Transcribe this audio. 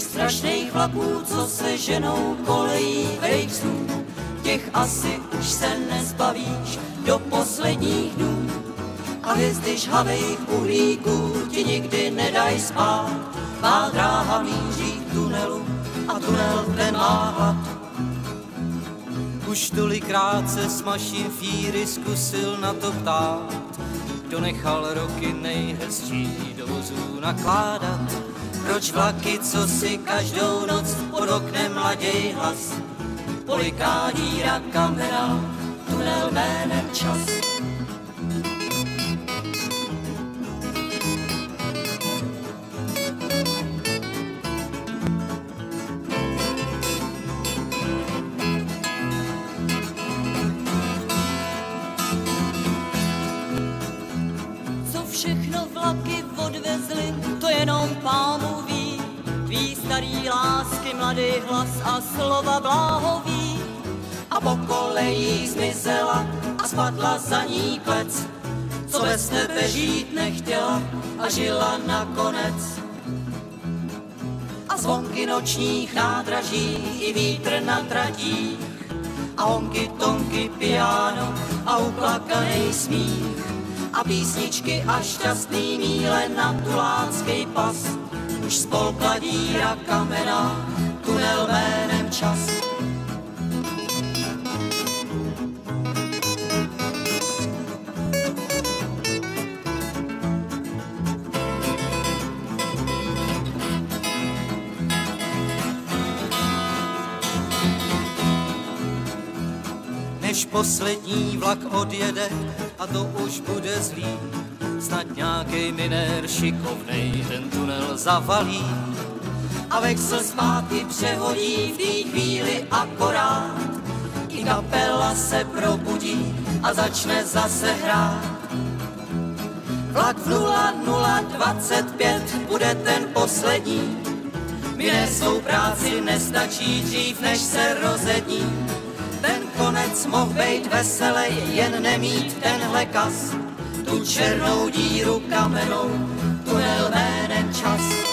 strašných vlaků, co se ženou kolejí vejců. Těch asi už se nezbavíš do posledních dnů. A hvězdy žhavých uhlíků ti nikdy nedaj spát. Má dráha míří k tunelu a tunel ten má hlad. Už tolikrát se s maším fíry zkusil na to ptát, kdo nechal roky nejhezčí do vozů nakládat. Proč vlaky, co si každou noc pod oknem laděj hlas, poliká díra kamera, tunel jménem čas. Co všechno vlaky odvezly, to jenom pámu mladý hlas a slova bláhoví. A po kolejí zmizela a spadla za ní klec, co bez tebe žít nechtěla a žila nakonec. A zvonky nočních nádraží i vítr na tratích a honky, tonky, piano a uplakanej smích a písničky a šťastný míle na tulácký pas. Už spolkla díra kamena, tunel jménem čas. Než poslední vlak odjede a to už bude zlý, snad nějaký minér šikovnej ten tunel zavalí. A vexel zpátky přehodí v té chvíli akorát. I kapela se probudí a začne zase hrát. Vlak v 0025 bude ten poslední. Mine svou práci nestačí dřív, než se rozední. Ten konec mohl být veselý, jen nemít tenhle kas. Tu černou díru kamenou, tunel jménem čas.